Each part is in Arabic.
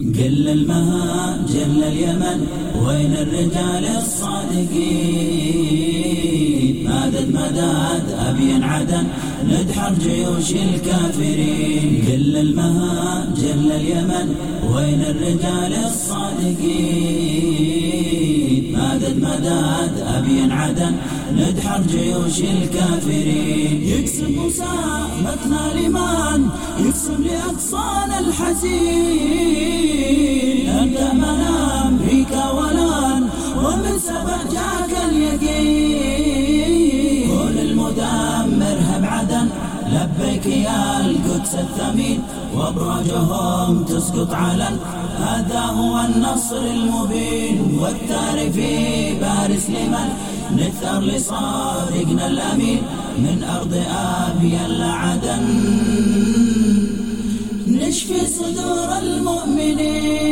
قل المها جل اليمن وين الرجال الصادقين؟ مدد مدد أبين عدن ندحر جيوش الكافرين. قل المها جل اليمن وين الرجال الصادقين؟ مدد مدد أبين عدن ندحر جيوش الكافرين. يكسب مسامتنا الإيمان يكسب لأقصانا الحزين. لبيك يا القدس الثمين وابراجهم تسقط علن هذا هو النصر المبين والثار في بارس لمن؟ نثر لصادقنا الأمين من أرض آبيا لعدن نشفي صدور المؤمنين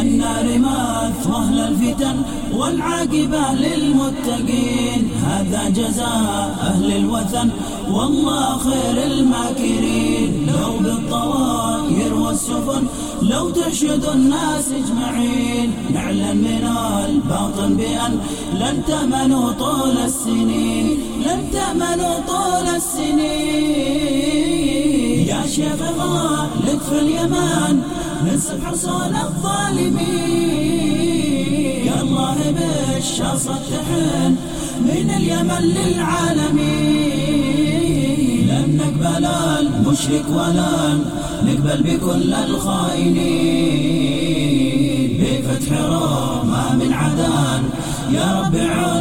النار مثوى الفتن والعاقبة للمتقين. هذا جزاء أهل الوثن والله خير الماكرين. لو بالطواير والسفن لو ترشد الناس أجمعين. نعلن من الباطن بأن لن تمنوا طول السنين. لن تمنوا طول السنين. يا شيخ غالد في اليمن نسف حصون الظالمين. يا الله بالشاصة تحن اليمن للعالمين. لن نقبل المشرك ولا نقبل بكل الخائنين. بفتح روما من عدن. يا رب معين